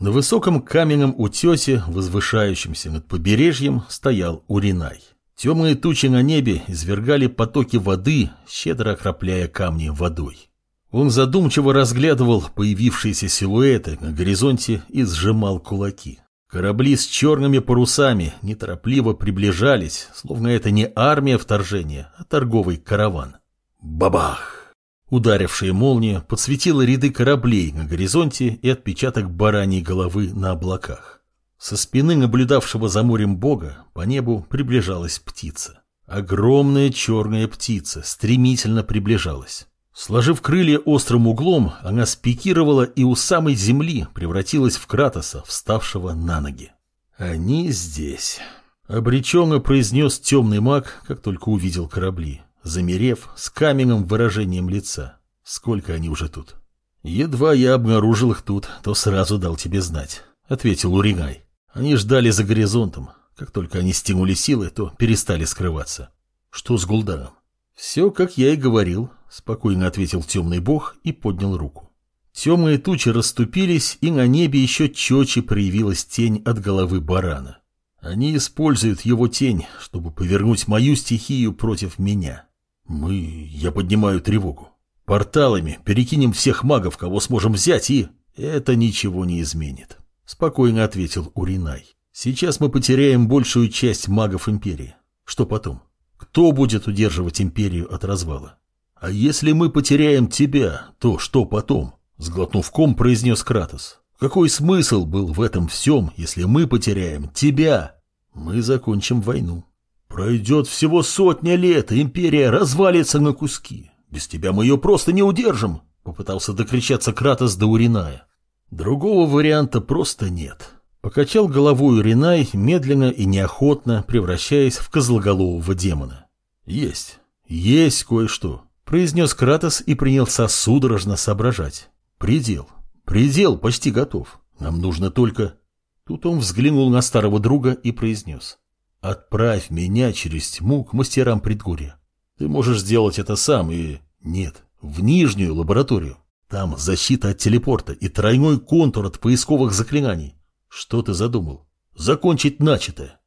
На высоком каменном утесе, возвышающемся над побережьем, стоял Уринай. Темные тучи на небе извергали потоки воды, щедро окропляя камни водой. Он задумчиво разглядывал появившиеся силуэты на горизонте и сжимал кулаки. Корабли с черными парусами неторопливо приближались, словно это не армия вторжения, а торговый караван. Бабах! Ударившая молния подсветила ряды кораблей на горизонте и отпечаток бараньей головы на облаках. Со спины наблюдавшего за морем бога по небу приближалась птица. Огромная черная птица стремительно приближалась. Сложив крылья острым углом, она спикировала и у самой земли превратилась в Кратоса, вставшего на ноги. «Они здесь», — обреченно произнес темный маг, как только увидел корабли, замерев с каменным выражением лица. «Сколько они уже тут?» «Едва я обнаружил их тут, то сразу дал тебе знать», — ответил Уригай. «Они ждали за горизонтом. Как только они стянули силы, то перестали скрываться. Что с Гулдаром?» «Все, как я и говорил», — спокойно ответил темный бог и поднял руку. Темные тучи расступились, и на небе еще четче проявилась тень от головы барана. Они используют его тень, чтобы повернуть мою стихию против меня. Мы... я поднимаю тревогу. Порталами перекинем всех магов, кого сможем взять, и... Это ничего не изменит. Спокойно ответил Уринай. Сейчас мы потеряем большую часть магов Империи. Что потом? Кто будет удерживать Империю от развала? «А если мы потеряем тебя, то что потом?» Сглотнув ком, произнес Кратос. «Какой смысл был в этом всем, если мы потеряем тебя?» «Мы закончим войну. Пройдет всего сотня лет, и империя развалится на куски. Без тебя мы ее просто не удержим!» Попытался докричаться Кратос до Уриная. Другого варианта просто нет. Покачал головой Уринай, медленно и неохотно превращаясь в козлоголового демона. «Есть. Есть кое-что произнес Кратос и принялся судорожно соображать. Предел. Предел почти готов. Нам нужно только... Тут он взглянул на старого друга и произнес. Отправь меня через тьму к мастерам предгорья. Ты можешь сделать это сам и... Нет, в нижнюю лабораторию. Там защита от телепорта и тройной контур от поисковых заклинаний. Что ты задумал? Закончить начатое.